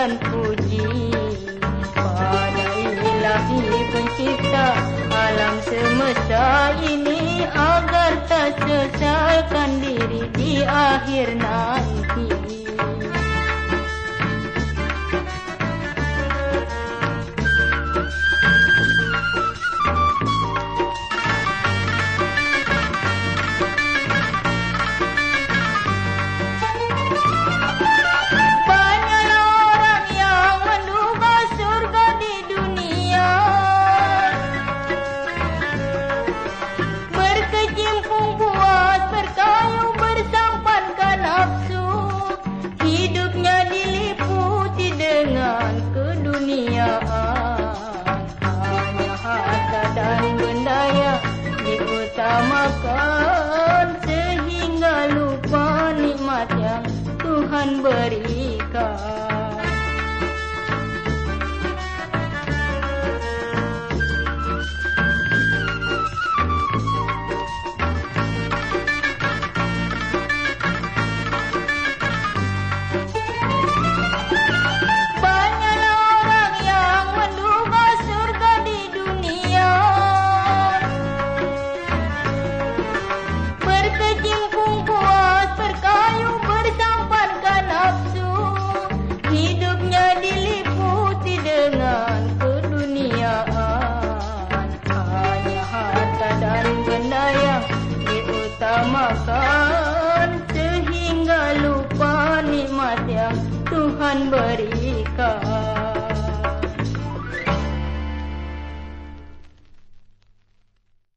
dan puji pada ilahi pencipta alam semesta ini agar tak sesalkan diri di akhir nanti. அன்பரீகா. Berikan. sehingga lupa nikmat yang Tuhan berikan.